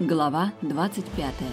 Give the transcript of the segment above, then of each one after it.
Глава двадцать пятая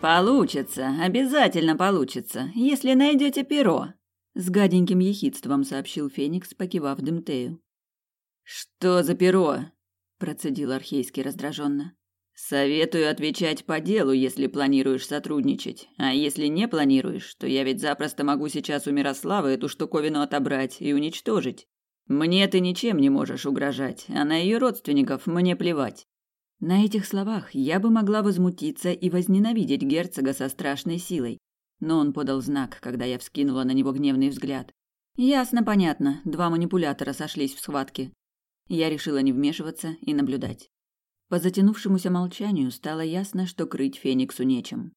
«Получится, обязательно получится, если найдете перо», — с гаденьким ехидством сообщил Феникс, покивав Дымтею. «Что за перо?» — процедил Архейский раздраженно. «Советую отвечать по делу, если планируешь сотрудничать. А если не планируешь, то я ведь запросто могу сейчас у Мирославы эту штуковину отобрать и уничтожить. Мне ты ничем не можешь угрожать, а на ее родственников мне плевать. На этих словах я бы могла возмутиться и возненавидеть герцога со страшной силой, но он подал знак, когда я вскинула на него гневный взгляд. Ясно, понятно, два манипулятора сошлись в схватке. Я решила не вмешиваться и наблюдать. По затянувшемуся молчанию стало ясно, что крыть Фениксу нечем.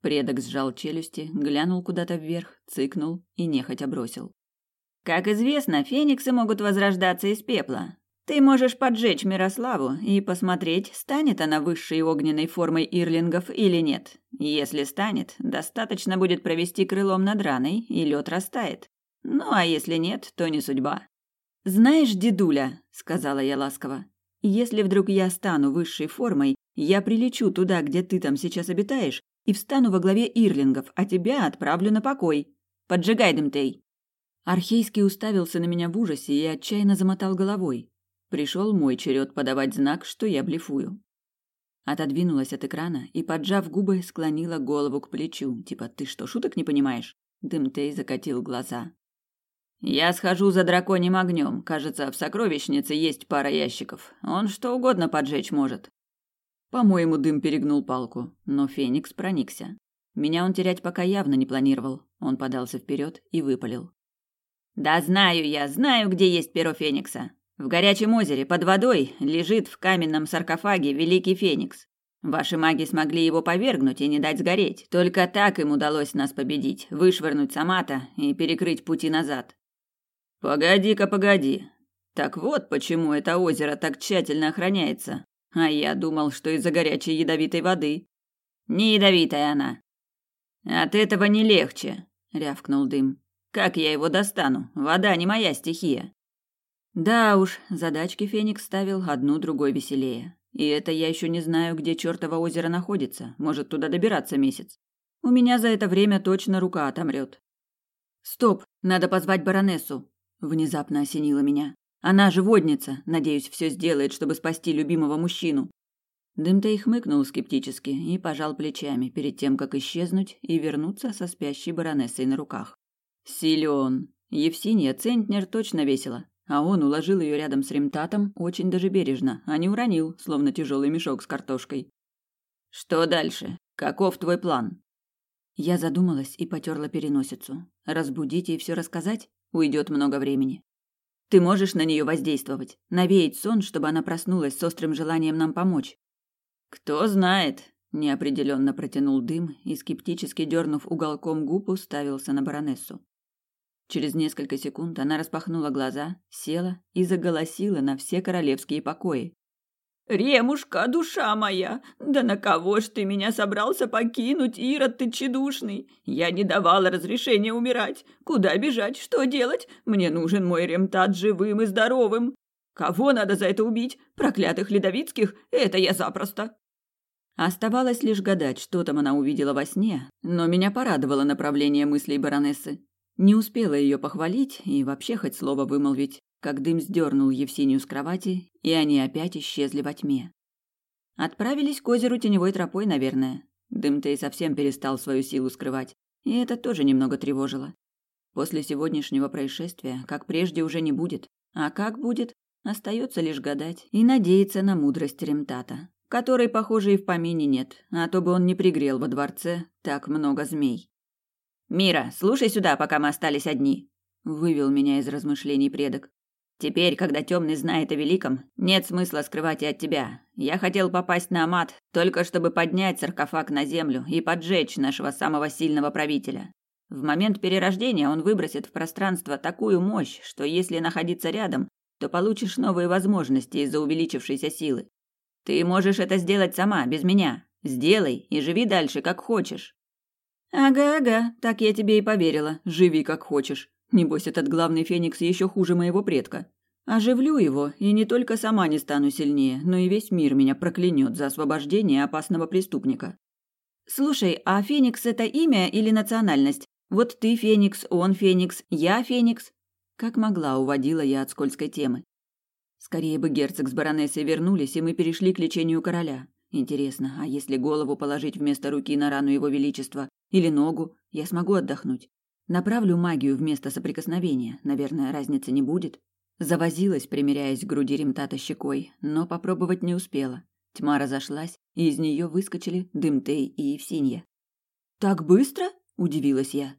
Предок сжал челюсти, глянул куда-то вверх, цыкнул и нехотя бросил. Как известно, фениксы могут возрождаться из пепла. Ты можешь поджечь Мирославу и посмотреть, станет она высшей огненной формой ирлингов или нет. Если станет, достаточно будет провести крылом над раной, и лед растает. Ну а если нет, то не судьба. Знаешь, дедуля, сказала я ласково, если вдруг я стану высшей формой, я прилечу туда, где ты там сейчас обитаешь, и встану во главе ирлингов, а тебя отправлю на покой. Поджигай, Дымтей. Архейский уставился на меня в ужасе и отчаянно замотал головой. Пришел мой черед подавать знак, что я блефую. Отодвинулась от экрана и, поджав губы, склонила голову к плечу, типа «ты что, шуток не понимаешь?» Дымтей закатил глаза. «Я схожу за драконьим огнем. Кажется, в сокровищнице есть пара ящиков. Он что угодно поджечь может». По-моему, дым перегнул палку, но Феникс проникся. Меня он терять пока явно не планировал. Он подался вперед и выпалил. Да знаю я, знаю, где есть перо Феникса. В горячем озере под водой лежит в каменном саркофаге великий Феникс. Ваши маги смогли его повергнуть и не дать сгореть. Только так им удалось нас победить, вышвырнуть Самата и перекрыть пути назад. Погоди-ка, погоди. Так вот, почему это озеро так тщательно охраняется. А я думал, что из-за горячей ядовитой воды. Не ядовитая она. От этого не легче, рявкнул дым. Как я его достану? Вода не моя стихия. Да уж, задачки Феникс ставил одну другой веселее. И это я еще не знаю, где чертово озеро находится. Может, туда добираться месяц. У меня за это время точно рука отомрет. Стоп, надо позвать баронессу. Внезапно осенило меня. Она же водница. Надеюсь, все сделает, чтобы спасти любимого мужчину. Дымтей хмыкнул скептически и пожал плечами перед тем, как исчезнуть и вернуться со спящей баронессой на руках. Силен. Евсиния центнер точно весила, а он уложил ее рядом с ремтатом очень даже бережно, а не уронил, словно тяжелый мешок с картошкой. Что дальше? Каков твой план? Я задумалась и потерла переносицу. Разбудить и все рассказать уйдет много времени. Ты можешь на нее воздействовать, навеять сон, чтобы она проснулась с острым желанием нам помочь. Кто знает, неопределенно протянул дым и скептически дернув уголком губ, уставился на баронессу. Через несколько секунд она распахнула глаза, села и заголосила на все королевские покои. «Ремушка, душа моя, да на кого ж ты меня собрался покинуть, Ирод ты чедушный? Я не давала разрешения умирать. Куда бежать, что делать? Мне нужен мой ремтат живым и здоровым. Кого надо за это убить? Проклятых ледовицких? Это я запросто». Оставалось лишь гадать, что там она увидела во сне, но меня порадовало направление мыслей баронессы. Не успела ее похвалить и вообще хоть слово вымолвить, как дым сдернул Евсинию с кровати, и они опять исчезли во тьме. Отправились к озеру теневой тропой, наверное. Дым-то и совсем перестал свою силу скрывать, и это тоже немного тревожило. После сегодняшнего происшествия, как прежде, уже не будет. А как будет, остается лишь гадать и надеяться на мудрость Ремтата, которой, похоже, и в помине нет, а то бы он не пригрел во дворце так много змей. «Мира, слушай сюда, пока мы остались одни», — вывел меня из размышлений предок. «Теперь, когда темный знает о великом, нет смысла скрывать и от тебя. Я хотел попасть на Амат, только чтобы поднять саркофаг на землю и поджечь нашего самого сильного правителя. В момент перерождения он выбросит в пространство такую мощь, что если находиться рядом, то получишь новые возможности из-за увеличившейся силы. Ты можешь это сделать сама, без меня. Сделай и живи дальше, как хочешь. «Ага-ага, так я тебе и поверила. Живи как хочешь. Небось, этот главный феникс еще хуже моего предка. Оживлю его, и не только сама не стану сильнее, но и весь мир меня проклянет за освобождение опасного преступника. Слушай, а Феникс это имя или национальность? Вот ты Феникс, он Феникс, я Феникс. Как могла, уводила я от скользкой темы. Скорее бы герцог с баронессой вернулись, и мы перешли к лечению короля. Интересно, а если голову положить вместо руки на рану его величества или ногу, я смогу отдохнуть? Направлю магию вместо соприкосновения. Наверное, разницы не будет. Завозилась, примеряясь к груди ремтата щекой, но попробовать не успела. Тьма разошлась, и из нее выскочили Дымтей и Евсинья. «Так быстро?» – удивилась я.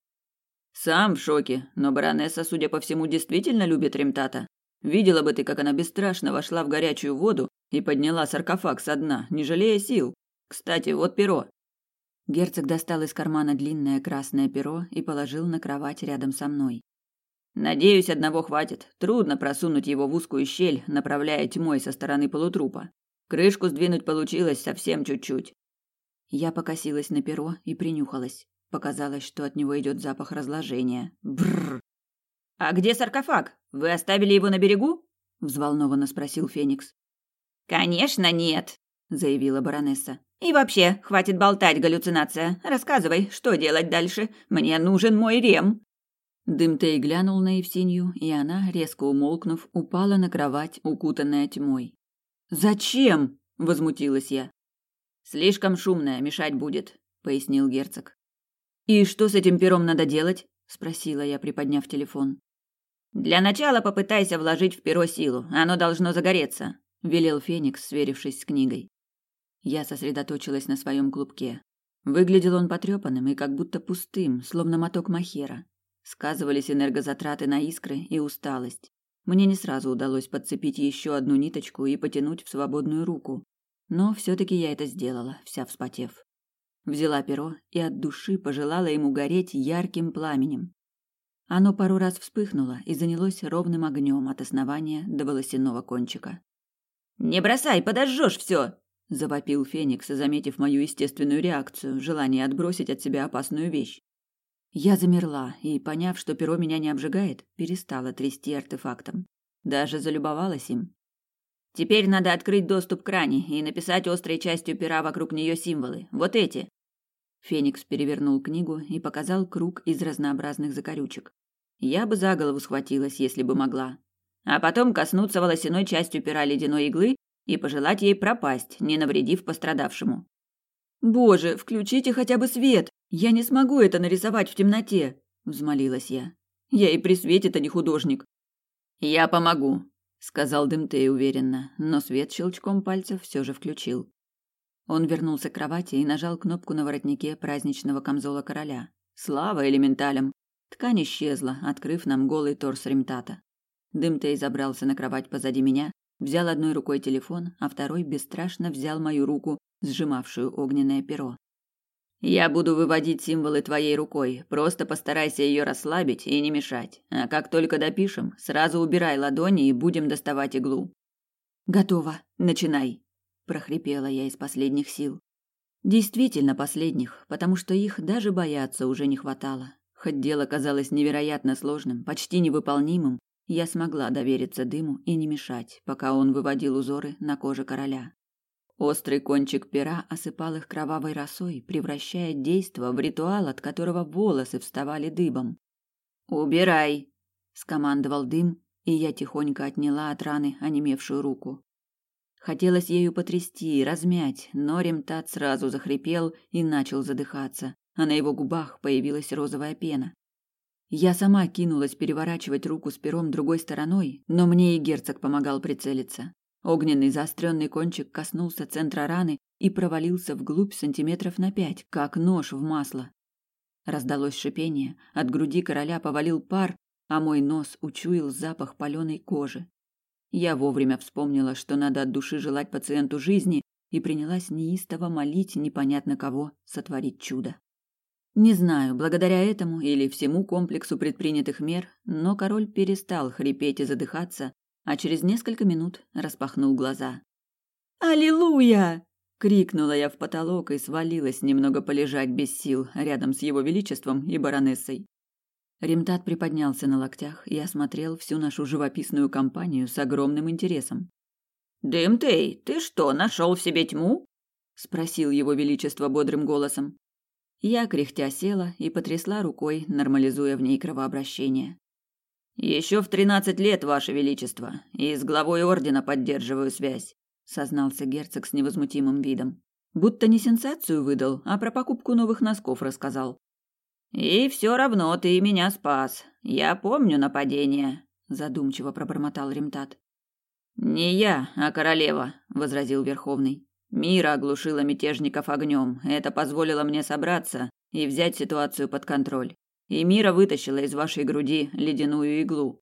«Сам в шоке, но баронесса, судя по всему, действительно любит ремтата. Видела бы ты, как она бесстрашно вошла в горячую воду и подняла саркофаг со дна, не жалея сил. Кстати, вот перо». Герцог достал из кармана длинное красное перо и положил на кровать рядом со мной. Надеюсь, одного хватит. Трудно просунуть его в узкую щель, направляя тьмой со стороны полутрупа. Крышку сдвинуть получилось совсем чуть-чуть. Я покосилась на перо и принюхалась. Показалось, что от него идет запах разложения. Бррр. А где саркофаг? Вы оставили его на берегу? взволнованно спросил Феникс. Конечно, нет, заявила баронесса. И вообще, хватит болтать, галлюцинация. Рассказывай, что делать дальше? Мне нужен мой рем. Дымтей глянул на Евсинью, и она, резко умолкнув, упала на кровать, укутанная тьмой. «Зачем?» – возмутилась я. «Слишком шумная, мешать будет», – пояснил герцог. «И что с этим пером надо делать?» – спросила я, приподняв телефон. «Для начала попытайся вложить в перо силу, оно должно загореться», – велел Феникс, сверившись с книгой. Я сосредоточилась на своем клубке. Выглядел он потрепанным и как будто пустым, словно моток махера. Сказывались энергозатраты на искры и усталость. Мне не сразу удалось подцепить еще одну ниточку и потянуть в свободную руку. Но все-таки я это сделала, вся вспотев. Взяла перо и от души пожелала ему гореть ярким пламенем. Оно пару раз вспыхнуло и занялось ровным огнем от основания до волосяного кончика. «Не бросай, подожжешь все!» – завопил Феникс, заметив мою естественную реакцию, желание отбросить от себя опасную вещь. Я замерла и, поняв, что перо меня не обжигает, перестала трясти артефактом. Даже залюбовалась им. Теперь надо открыть доступ к ране и написать острой частью пера вокруг нее символы. Вот эти. Феникс перевернул книгу и показал круг из разнообразных закорючек. Я бы за голову схватилась, если бы могла. А потом коснуться волосяной частью пера ледяной иглы и пожелать ей пропасть, не навредив пострадавшему. «Боже, включите хотя бы свет!» Я не смогу это нарисовать в темноте, взмолилась я. Я и при свете-то не художник. Я помогу, сказал Дымтей уверенно, но свет щелчком пальцев все же включил. Он вернулся к кровати и нажал кнопку на воротнике праздничного камзола короля. Слава элементалям! Ткань исчезла, открыв нам голый торс ремтата. Дымтей забрался на кровать позади меня, взял одной рукой телефон, а второй бесстрашно взял мою руку, сжимавшую огненное перо. Я буду выводить символы твоей рукой. Просто постарайся ее расслабить и не мешать. А как только допишем, сразу убирай ладони и будем доставать иглу. Готово. Начинай, прохрипела я из последних сил. Действительно последних, потому что их даже бояться уже не хватало. Хоть дело казалось невероятно сложным, почти невыполнимым, я смогла довериться дыму и не мешать, пока он выводил узоры на коже короля. Острый кончик пера осыпал их кровавой росой, превращая действо в ритуал, от которого волосы вставали дыбом. «Убирай!» – скомандовал дым, и я тихонько отняла от раны онемевшую руку. Хотелось ею потрясти, размять, но ремтат сразу захрипел и начал задыхаться, а на его губах появилась розовая пена. Я сама кинулась переворачивать руку с пером другой стороной, но мне и герцог помогал прицелиться. Огненный заостренный кончик коснулся центра раны и провалился вглубь сантиметров на пять, как нож в масло. Раздалось шипение, от груди короля повалил пар, а мой нос учуял запах паленой кожи. Я вовремя вспомнила, что надо от души желать пациенту жизни, и принялась неистово молить непонятно кого сотворить чудо. Не знаю, благодаря этому или всему комплексу предпринятых мер, но король перестал хрипеть и задыхаться, а через несколько минут распахнул глаза. «Аллилуйя!» — крикнула я в потолок и свалилась немного полежать без сил рядом с его величеством и баронессой. Ремтат приподнялся на локтях и осмотрел всю нашу живописную компанию с огромным интересом. «Дымтей, ты что, нашел в себе тьму?» — спросил его величество бодрым голосом. Я, кряхтя, села и потрясла рукой, нормализуя в ней кровообращение. «Еще в тринадцать лет, ваше величество, и с главой ордена поддерживаю связь», — сознался герцог с невозмутимым видом. Будто не сенсацию выдал, а про покупку новых носков рассказал. «И все равно ты меня спас. Я помню нападение», — задумчиво пробормотал Ремтат. «Не я, а королева», — возразил Верховный. «Мира оглушила мятежников огнем. Это позволило мне собраться и взять ситуацию под контроль. И Мира вытащила из вашей груди ледяную иглу».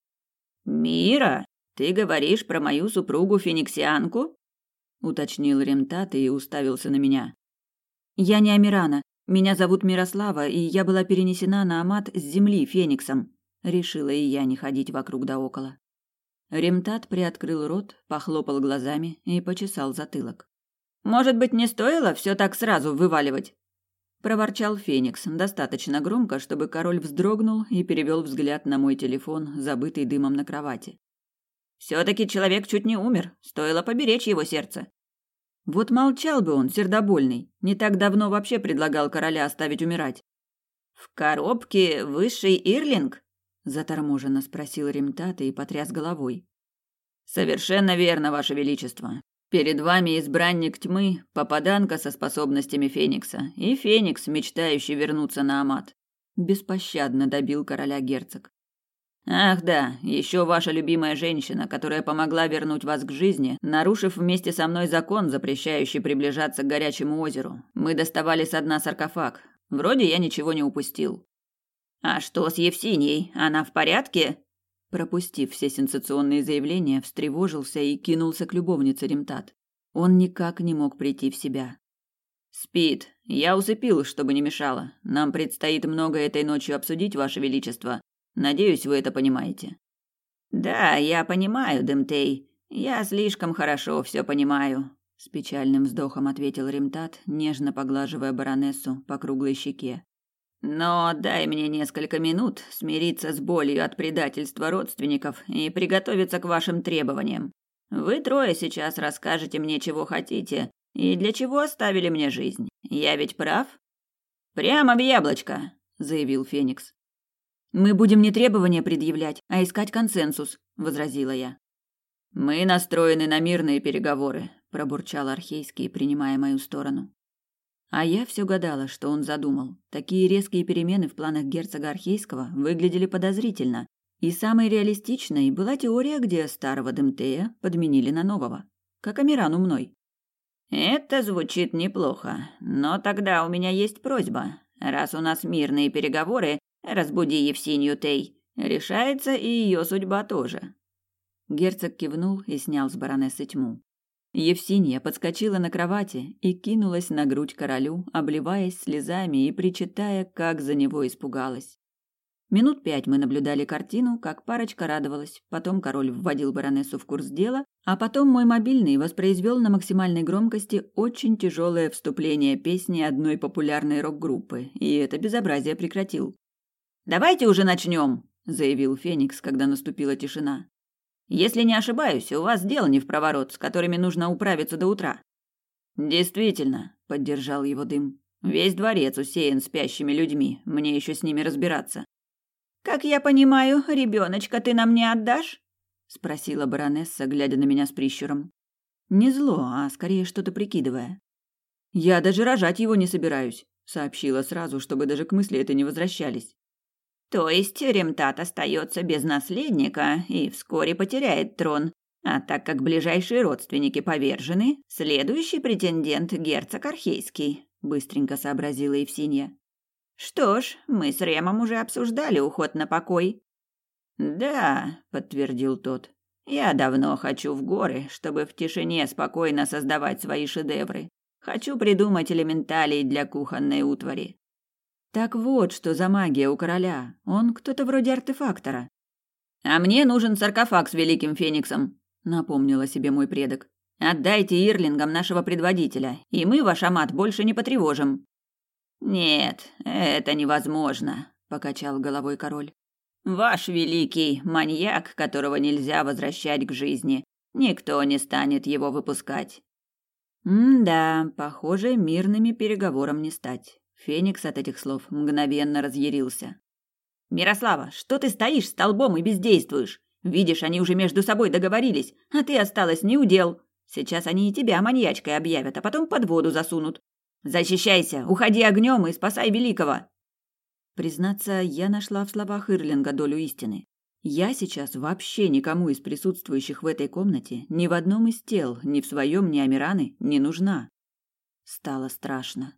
«Мира? Ты говоришь про мою супругу Фениксианку?» — уточнил Ремтат и уставился на меня. «Я не Амирана. Меня зовут Мирослава, и я была перенесена на Амат с земли Фениксом. Решила и я не ходить вокруг да около. Ремтат приоткрыл рот, похлопал глазами и почесал затылок. Может быть, не стоило все так сразу вываливать? проворчал Феникс достаточно громко, чтобы король вздрогнул и перевел взгляд на мой телефон, забытый дымом на кровати. все таки человек чуть не умер, стоило поберечь его сердце. Вот молчал бы он, сердобольный. Не так давно вообще предлагал короля оставить умирать. В коробке высший ирлинг? заторможенно спросил Ремтата и потряс головой. Совершенно верно, ваше величество. Перед вами избранник тьмы, попаданка со способностями Феникса и Феникс, мечтающий вернуться на Амат. Беспощадно добил короля герцог. Ах да, еще ваша любимая женщина, которая помогла вернуть вас к жизни, нарушив вместе со мной закон, запрещающий приближаться к горячему озеру. Мы доставали со дна саркофаг. Вроде я ничего не упустил. А что с Евсинией? Она в порядке? Пропустив все сенсационные заявления, встревожился и кинулся к любовнице Ремтат. Он никак не мог прийти в себя. Спит. Я усыпил, чтобы не мешало. Нам предстоит много этой ночью обсудить, ваше величество. Надеюсь, вы это понимаете. Да, я понимаю, Дымтей. Я слишком хорошо все понимаю, с печальным вздохом ответил Римтат, нежно поглаживая баронессу по круглой щеке. Но дай мне несколько минут смириться с болью от предательства родственников и приготовиться к вашим требованиям. Вы трое сейчас расскажете мне, чего хотите и для чего оставили мне жизнь. Я ведь прав? Прямо в яблочко, заявил Феникс. Мы будем не требования предъявлять, а искать консенсус, возразила я. Мы настроены на мирные переговоры, пробурчал Архейский, принимая мою сторону. А я все гадала, что он задумал. Такие резкие перемены в планах герцога Архейского выглядели подозрительно. И самой реалистичной была теория, где старого Демтея подменили на нового. Как Амирану мной. Это звучит неплохо, но тогда у меня есть просьба. Раз у нас мирные переговоры, Разбуди Евсинью Тей. Решается и ее судьба тоже. Герцог кивнул и снял с баронессы тьму. Евсинья подскочила на кровати и кинулась на грудь королю, обливаясь слезами и причитая, как за него испугалась. Минут пять мы наблюдали картину, как парочка радовалась. Потом король вводил баронессу в курс дела, а потом мой мобильный воспроизвел на максимальной громкости очень тяжелое вступление песни одной популярной рок-группы, и это безобразие прекратил. Давайте уже начнем, заявил Феникс, когда наступила тишина. Если не ошибаюсь, у вас дело не в проворот, с которыми нужно управиться до утра. Действительно, поддержал его дым. Весь дворец усеян спящими людьми. Мне еще с ними разбираться. Как я понимаю, ребеночка ты нам не отдашь? спросила баронесса, глядя на меня с прищуром. Не зло, а скорее что-то прикидывая. Я даже рожать его не собираюсь, сообщила сразу, чтобы даже к мысли это не возвращались. То есть Ремтат остается без наследника и вскоре потеряет трон. А так как ближайшие родственники повержены, следующий претендент герцог Архейский, быстренько сообразила Евсинья. Что ж, мы с Ремом уже обсуждали уход на покой. Да, подтвердил тот. Я давно хочу в горы, чтобы в тишине спокойно создавать свои шедевры. Хочу придумать элементалей для кухонной утвари. Так вот, что за магия у короля. Он кто-то вроде артефактора. А мне нужен саркофаг с великим фениксом, напомнила себе мой предок. Отдайте ирлингам нашего предводителя, и мы ваш амат больше не потревожим. Нет, это невозможно, покачал головой король. Ваш великий маньяк, которого нельзя возвращать к жизни. Никто не станет его выпускать. М-да, похоже, мирными переговорам не стать. Феникс от этих слов мгновенно разъярился. Мирослава, что ты стоишь столбом и бездействуешь? Видишь, они уже между собой договорились, а ты осталась неудел. Сейчас они и тебя маньячкой объявят, а потом под воду засунут. Защищайся, уходи огнем и спасай великого. Признаться, я нашла в словах Ирлинга долю истины. Я сейчас вообще никому из присутствующих в этой комнате, ни в одном из тел, ни в своем, ни Амираны, не нужна. Стало страшно.